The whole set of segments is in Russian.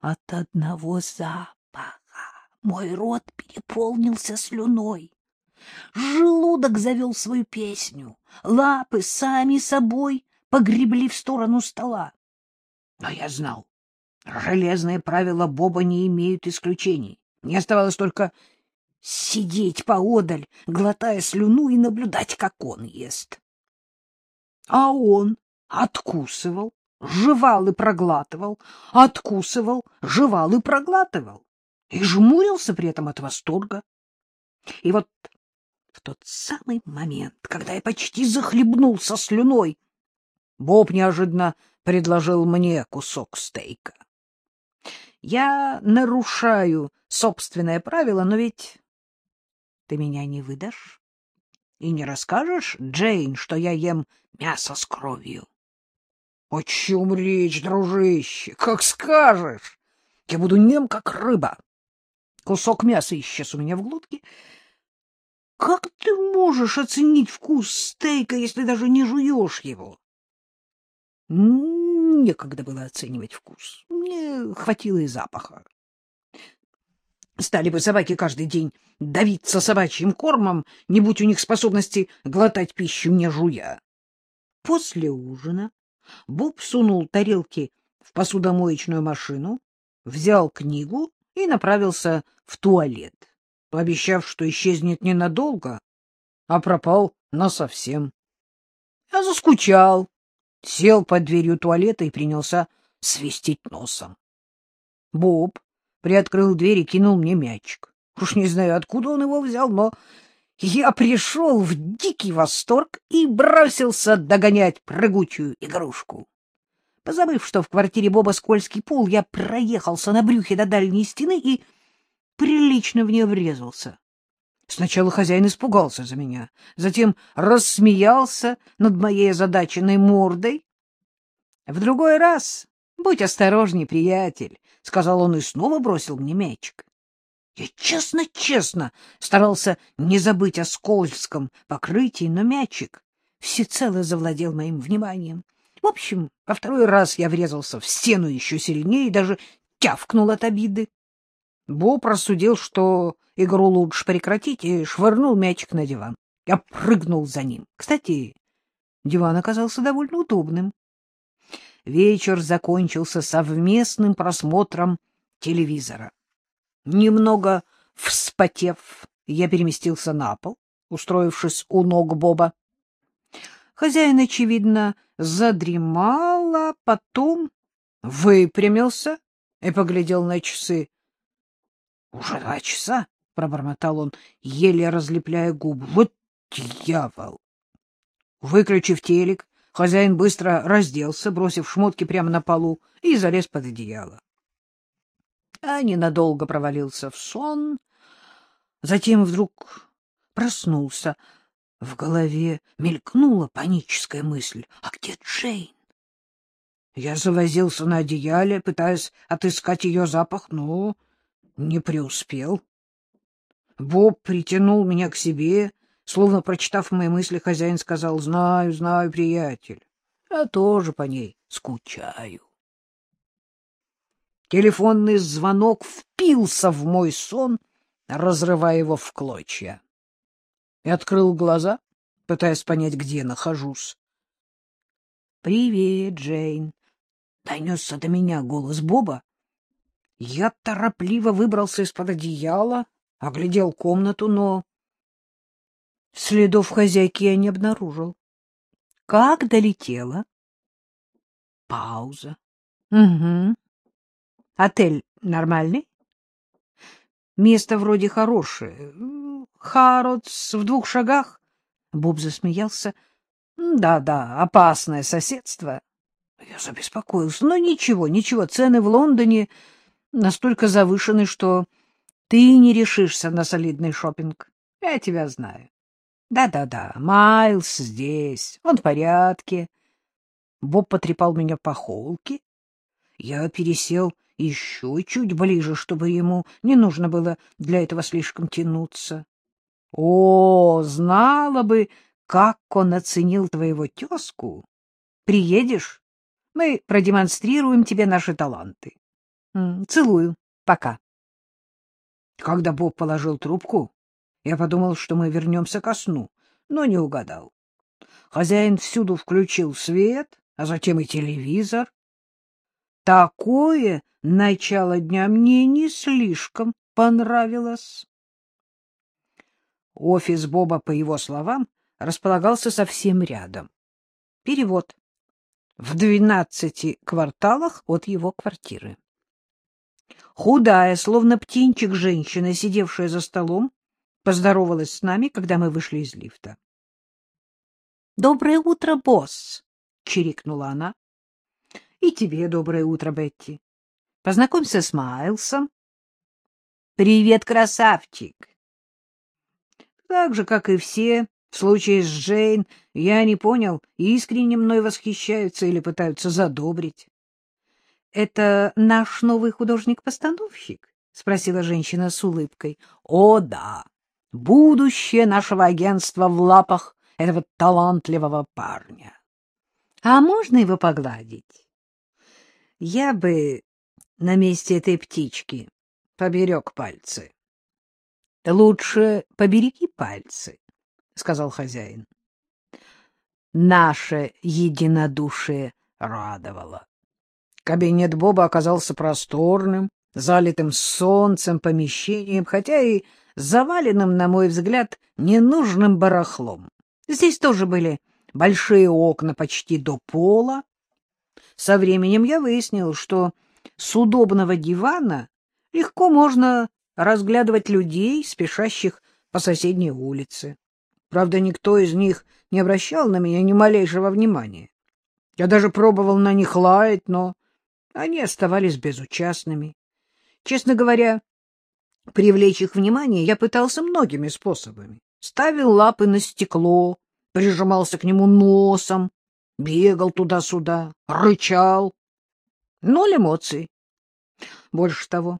От одного запаха мой рот переполнился слюной. Желудок завел свою песню, лапы сами собой погребли в сторону стола. Но я знал, железные правила Боба не имеют исключений. Мне оставалось только сидеть поодаль, глотая слюну и наблюдать, как он ест. А он откусывал, жевал и проглатывал, откусывал, жевал и проглатывал, и жмурился при этом от восторга. И вот в тот самый момент, когда я почти захлебнулся слюной, Боб неожиданно предложил мне кусок стейка. Я нарушаю собственное правило, но ведь ты меня не выдашь и не расскажешь, Джейн, что я ем мясо с кровью. — О чем речь, дружище? Как скажешь. Я буду нем, как рыба. Кусок мяса исчез у меня в глотке. Как ты можешь оценить вкус стейка, если даже не жуешь его? Некогда было оценивать вкус. Мне хватило и запаха. Стали бы собаки каждый день давиться собачьим кормом, не будь у них способности глотать пищу не жуя. После ужина Боб сунул тарелки в посудомоечную машину, взял книгу и направился в туалет, пообещав, что исчезнет ненадолго, а пропал насовсем. Я заскучал, сел под дверью туалета и принялся свистеть носом. Боб приоткрыл дверь и кинул мне мячик. Уж не знаю, откуда он его взял, но я пришел в дикий восторг и бросился догонять прыгучую игрушку. Позабыв, что в квартире Боба скользкий пол, я проехался на брюхе до дальней стены и прилично в нее врезался. Сначала хозяин испугался за меня, затем рассмеялся над моей озадаченной мордой. — В другой раз будь осторожней, приятель, — сказал он и снова бросил мне мячик. Я честно-честно старался не забыть о скользком покрытии, но мячик всецело завладел моим вниманием. В общем, во второй раз я врезался в стену еще сильнее и даже тявкнул от обиды. Боб рассудил, что игру лучше прекратить, и швырнул мячик на диван. Я прыгнул за ним. Кстати, диван оказался довольно удобным. Вечер закончился совместным просмотром телевизора. Немного вспотев, я переместился на пол, устроившись у ног Боба. Хозяин, очевидно, задремал, а потом выпрямился и поглядел на часы. — Уже два часа, — пробормотал он, еле разлепляя губы. — Вот дьявол! Выключив телек, хозяин быстро разделся, бросив шмотки прямо на полу, и залез под одеяло а ненадолго провалился в сон, затем вдруг проснулся. В голове мелькнула паническая мысль. А где Джейн? Я завозился на одеяле, пытаясь отыскать ее запах, но не преуспел. Боб притянул меня к себе, словно прочитав мои мысли, хозяин сказал, «Знаю, знаю, приятель, я тоже по ней скучаю». Телефонный звонок впился в мой сон, разрывая его в клочья. И открыл глаза, пытаясь понять, где нахожусь. — Привет, Джейн! — донесся до меня голос Боба. Я торопливо выбрался из-под одеяла, оглядел комнату, но следов хозяйки я не обнаружил. Как долетела? Пауза. Угу. Отель нормальный? Место вроде хорошее. Харродс в двух шагах? Боб засмеялся. Да-да, опасное соседство. Я забеспокоился. Но ничего, ничего, цены в Лондоне настолько завышены, что ты не решишься на солидный шопинг. Я тебя знаю. Да-да-да, Майлз здесь, он в порядке. Боб потрепал меня по холке. Я пересел еще чуть ближе, чтобы ему не нужно было для этого слишком тянуться. О, знала бы, как он оценил твоего тезку. Приедешь, мы продемонстрируем тебе наши таланты. — Целую. Пока. Когда Боб положил трубку, я подумал, что мы вернемся ко сну, но не угадал. Хозяин всюду включил свет, а затем и телевизор. Такое начало дня мне не слишком понравилось. Офис Боба, по его словам, располагался совсем рядом. Перевод. В двенадцати кварталах от его квартиры. Худая, словно птенчик женщина, сидевшая за столом, поздоровалась с нами, когда мы вышли из лифта. — Доброе утро, босс! — чирикнула она. — И тебе доброе утро, Бетти. Познакомься с Майлсом. — Привет, красавчик! Так же, как и все, в случае с Джейн, я не понял, искренне мной восхищаются или пытаются задобрить. — Это наш новый художник-постановщик? — спросила женщина с улыбкой. — О, да! Будущее нашего агентства в лапах этого талантливого парня. — А можно его погладить? — Я бы на месте этой птички поберег пальцы. — Лучше побереги пальцы, — сказал хозяин. Наше единодушие радовало. Кабинет Боба оказался просторным, залитым солнцем помещением, хотя и заваленным, на мой взгляд, ненужным барахлом. Здесь тоже были большие окна почти до пола. Со временем я выяснил, что с удобного дивана легко можно разглядывать людей, спешащих по соседней улице. Правда, никто из них не обращал на меня ни малейшего внимания. Я даже пробовал на них лаять, но они оставались безучастными. Честно говоря, привлечь их внимание я пытался многими способами. Ставил лапы на стекло, прижимался к нему носом, бегал туда-сюда, рычал. Ноль эмоций. Больше того,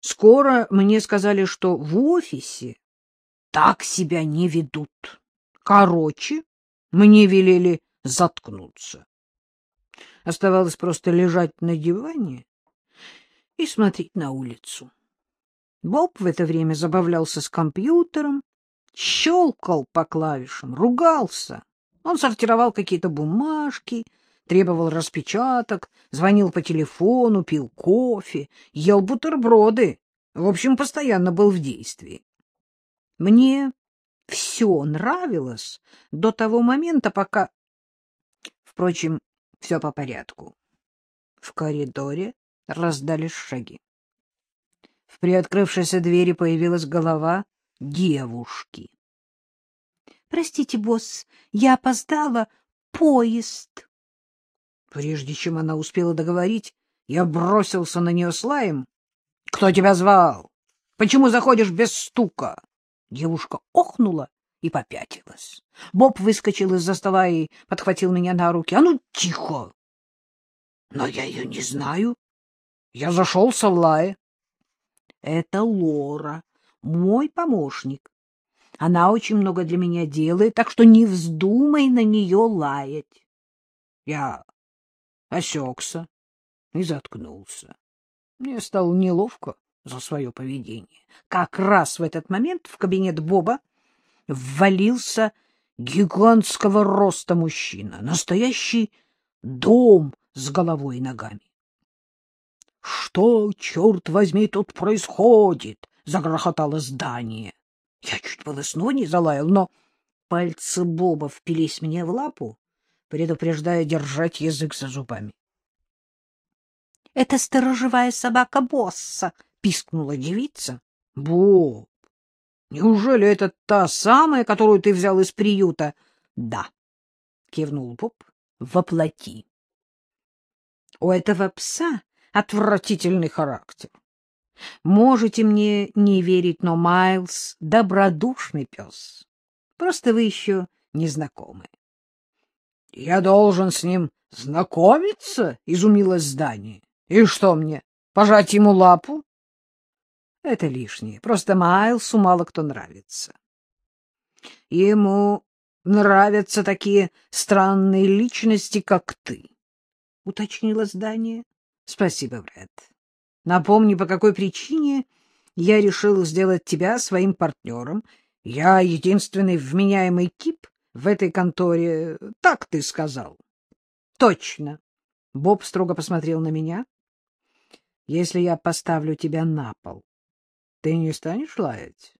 скоро мне сказали, что в офисе так себя не ведут. Короче, мне велели заткнуться. Оставалось просто лежать на диване и смотреть на улицу. Боб в это время забавлялся с компьютером, щелкал по клавишам, ругался. Он сортировал какие-то бумажки, требовал распечаток, звонил по телефону, пил кофе, ел бутерброды. В общем, постоянно был в действии. Мне все нравилось до того момента, пока... Впрочем, все по порядку. В коридоре раздались шаги. В приоткрывшейся двери появилась голова девушки. — Простите, босс, я опоздала. Поезд. Прежде чем она успела договорить, я бросился на нее с лаем. — Кто тебя звал? Почему заходишь без стука? Девушка охнула и попятилась. Боб выскочил из-за стола и подхватил меня на руки. — А ну, тихо! — Но я ее не знаю. Я зашел с Авлая. — Это Лора, мой помощник. Она очень много для меня делает, так что не вздумай на нее лаять. Я осекся и заткнулся. Мне стало неловко за свое поведение. Как раз в этот момент в кабинет Боба ввалился гигантского роста мужчина, настоящий дом с головой и ногами. — Что, черт возьми, тут происходит? — загрохотало здание. Я чуть снова не залаял, но пальцы Боба впились мне в лапу, предупреждая держать язык за зубами. — Это сторожевая собака босса, — пискнула девица. — Боб, неужели это та самая, которую ты взял из приюта? — Да, — кивнул Боб, — воплоти. У этого пса отвратительный характер. Можете мне не верить, но Майлз — добродушный пес. Просто вы еще не знакомы. — Я должен с ним знакомиться? — изумилось здание. — И что мне, пожать ему лапу? — Это лишнее. Просто Майлсу мало кто нравится. Ему нравятся такие странные личности, как ты, — уточнило здание. — Спасибо, Брэд. Напомни, по какой причине я решил сделать тебя своим партнером. Я единственный вменяемый тип в этой конторе. Так ты сказал. — Точно. Боб строго посмотрел на меня. — Если я поставлю тебя на пол, ты не станешь лаять?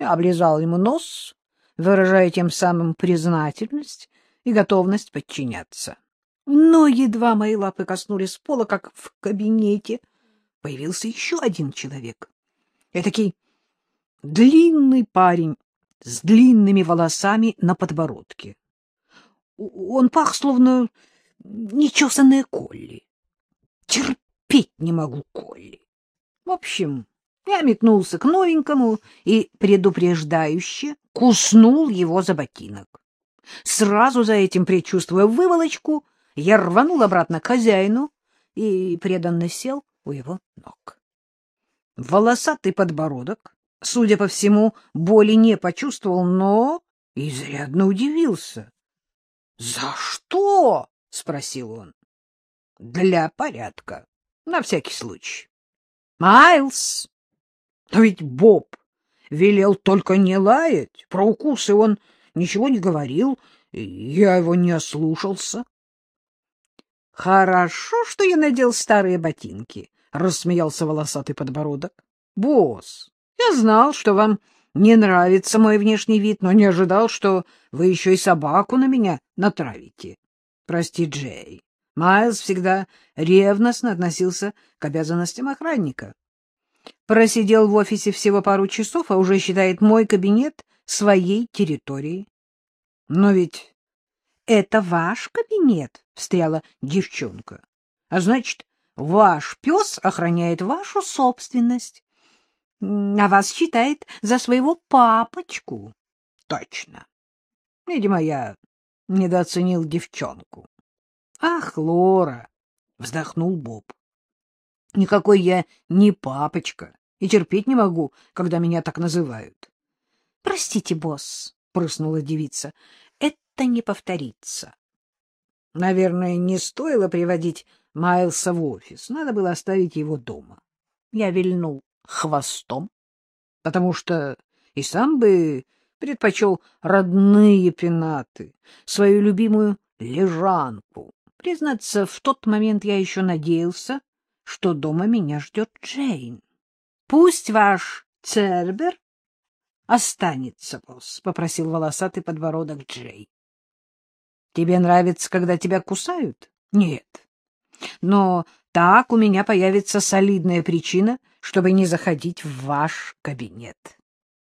Я облизал ему нос, выражая тем самым признательность и готовность подчиняться. Но едва мои лапы коснулись пола, как в кабинете появился еще один человек. Этакий длинный парень с длинными волосами на подбородке. Он пах, словно нечесанная Колли. Терпеть не могу Колли. В общем, я метнулся к новенькому и предупреждающе куснул его за ботинок. Сразу за этим, предчувствуя выволочку, я рванул обратно к хозяину и преданно сел у его ног. Волосатый подбородок, судя по всему, боли не почувствовал, но изрядно удивился. — За что? — спросил он. — Для порядка, на всякий случай. — Майлз! Но ведь Боб велел только не лаять. Про укусы он ничего не говорил, я его не ослушался. — Хорошо, что я надел старые ботинки, — рассмеялся волосатый подбородок. — Босс, я знал, что вам не нравится мой внешний вид, но не ожидал, что вы еще и собаку на меня натравите. Прости, Джей. Майлз всегда ревностно относился к обязанностям охранника. Просидел в офисе всего пару часов, а уже считает мой кабинет своей территорией. — Но ведь это ваш кабинет, — встряла девчонка. — А значит, ваш пес охраняет вашу собственность, а вас считает за своего папочку. — Точно. Видимо, я недооценил девчонку. — Ах, Лора! — вздохнул Боб. — Никакой я не папочка и терпеть не могу, когда меня так называют. — Простите, босс, — прыснула девица, — это не повторится. Наверное, не стоило приводить Майлса в офис, надо было оставить его дома. Я вильнул хвостом, потому что и сам бы предпочел родные пенаты, свою любимую лежанку. Признаться, в тот момент я еще надеялся, что дома меня ждет Джейн. — Пусть ваш Цербер останется, босс, — попросил волосатый подбородок Джей. — Тебе нравится, когда тебя кусают? — Нет. Но так у меня появится солидная причина, чтобы не заходить в ваш кабинет.